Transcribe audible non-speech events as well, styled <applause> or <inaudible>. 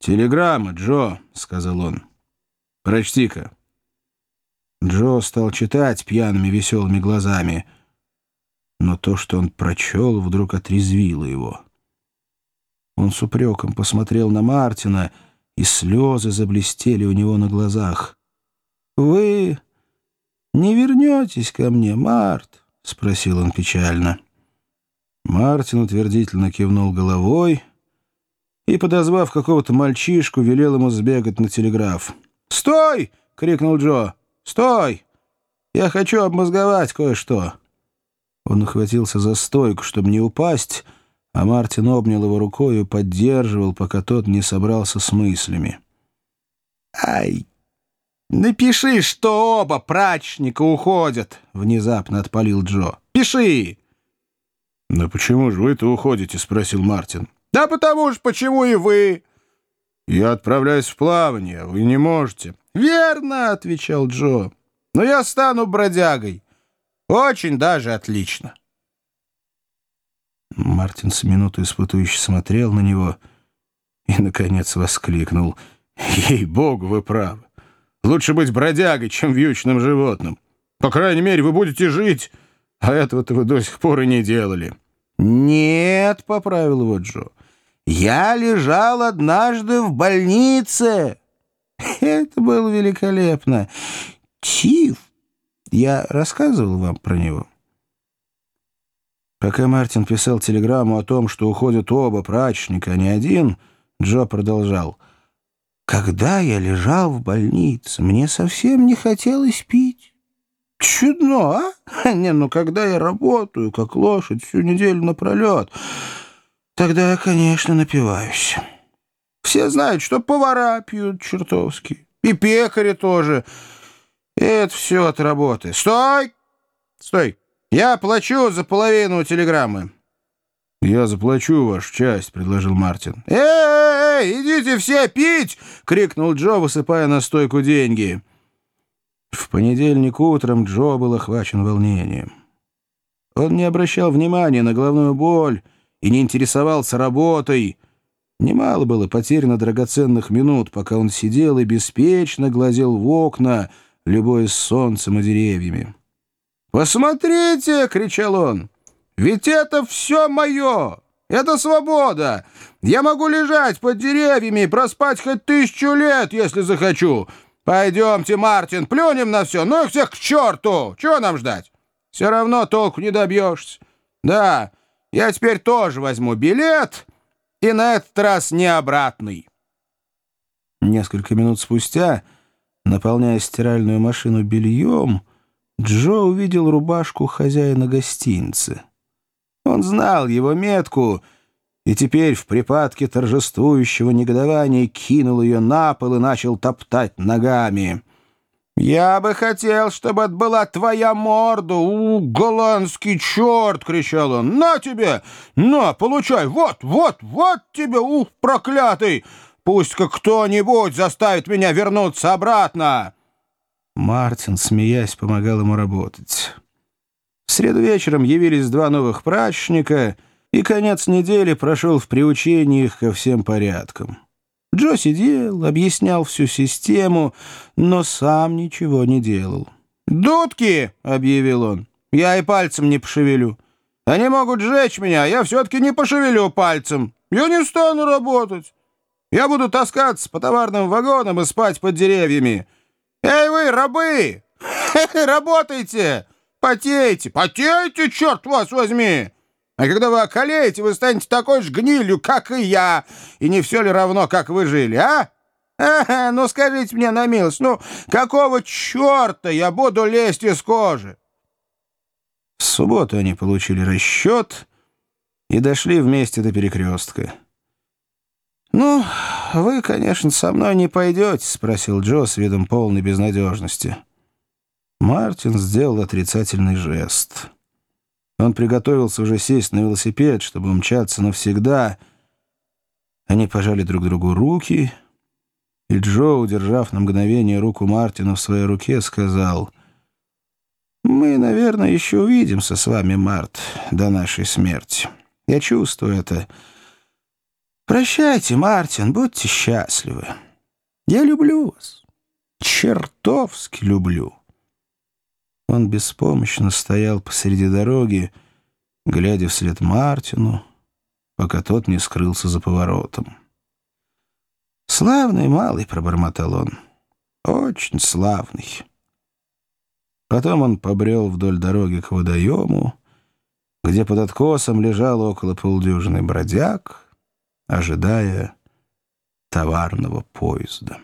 «Телеграмма, Джо», — сказал он. «Прочти-ка». Джо стал читать пьяными веселыми глазами, но то, что он прочел, вдруг отрезвило его. Он с упреком посмотрел на Мартина, и слезы заблестели у него на глазах. «Вы не вернетесь ко мне, Март?» — спросил он печально. Мартин утвердительно кивнул головой и, подозвав какого-то мальчишку, велел ему сбегать на телеграф. «Стой!» — крикнул Джо. «Стой! Я хочу обмозговать кое-что!» Он ухватился за стойку, чтобы не упасть, а Мартин обнял его рукой и поддерживал, пока тот не собрался с мыслями. «Ай! Напиши, что оба прачника уходят!» — внезапно отпалил Джо. «Пиши!» «Но почему же вы-то уходите?» — спросил Мартин. «Да потому ж почему и вы!» «Я отправляюсь в плавание, вы не можете». «Верно!» — отвечал Джо. «Но я стану бродягой. Очень даже отлично». Мартин с минуту испытующе смотрел на него и, наконец, воскликнул. «Ей-богу, вы правы. Лучше быть бродягой, чем вьючным животным. По крайней мере, вы будете жить, а этого-то вы до сих пор и не делали». «Нет», — поправил его Джо, — «я лежал однажды в больнице». <laughs> Это было великолепно. Тиф. Я рассказывал вам про него. Пока Мартин писал телеграмму о том, что уходят оба прачника, а не один, Джо продолжал. «Когда я лежал в больнице, мне совсем не хотелось пить. Чудно, а? <laughs> Не, ну когда я работаю, как лошадь, всю неделю напролет, тогда я, конечно, напиваюсь. Все знают, что повара пьют чертовски, и пекари тоже. И это все от работы. Стой! Стой! Я плачу за половину телеграммы. «Я заплачу вашу часть», — предложил Мартин. «Эй, идите все пить!» — крикнул Джо, высыпая на стойку деньги. В понедельник утром Джо был охвачен волнением. Он не обращал внимания на головную боль и не интересовался работой. Немало было потеряно драгоценных минут, пока он сидел и беспечно глазел в окна, любуясь солнцем и деревьями. «Посмотрите!» — кричал он. «Ведь это все мое! Это свобода! Я могу лежать под деревьями проспать хоть тысячу лет, если захочу! Пойдемте, Мартин, плюнем на все! Ну их всех к черту! Чего нам ждать? Все равно толку не добьешься. Да, я теперь тоже возьму билет, и на этот раз не обратный». Несколько минут спустя, наполняя стиральную машину бельем, Джо увидел рубашку хозяина гостиницы. Он знал его метку и теперь в припадке торжествующего негодования кинул ее на пол и начал топтать ногами. «Я бы хотел, чтобы это была твоя морда, у, голландский черт!» — кричал он. «На тебе! На, получай! Вот, вот, вот тебе, ух, проклятый! Пусть-ка кто-нибудь заставит меня вернуться обратно!» Мартин, смеясь, помогал ему работать. В среду вечером явились два новых прачника, и конец недели прошел в приучении их ко всем порядкам. Джо сидел, объяснял всю систему, но сам ничего не делал. «Дудки!» — объявил он. «Я и пальцем не пошевелю. Они могут сжечь меня, я все-таки не пошевелю пальцем. Я не стану работать. Я буду таскаться по товарным вагонам и спать под деревьями. «Эй вы, рабы! <laughs> Работайте! Потейте! Потейте, черт вас возьми! А когда вы околеете, вы станете такой же гнилью, как и я, и не все ли равно, как вы жили, а? Ага, ну скажите мне на милость, ну какого черта я буду лезть из кожи?» В субботу они получили расчет и дошли вместе до перекрестка. «Ну, вы, конечно, со мной не пойдете», — спросил Джо с видом полной безнадежности. Мартин сделал отрицательный жест. Он приготовился уже сесть на велосипед, чтобы умчаться навсегда. Они пожали друг другу руки, и Джо, удержав на мгновение руку Мартина в своей руке, сказал, «Мы, наверное, еще увидимся с вами, Март, до нашей смерти. Я чувствую это». Прощайте, Мартин, будьте счастливы. Я люблю вас. Чертовски люблю. Он беспомощно стоял посреди дороги, глядя вслед Мартину, пока тот не скрылся за поворотом. «Славный малый», — пробормотал он, — «очень славный». Потом он побрел вдоль дороги к водоему, где под откосом лежал около полдюжины бродяг, ожидая товарного поезда.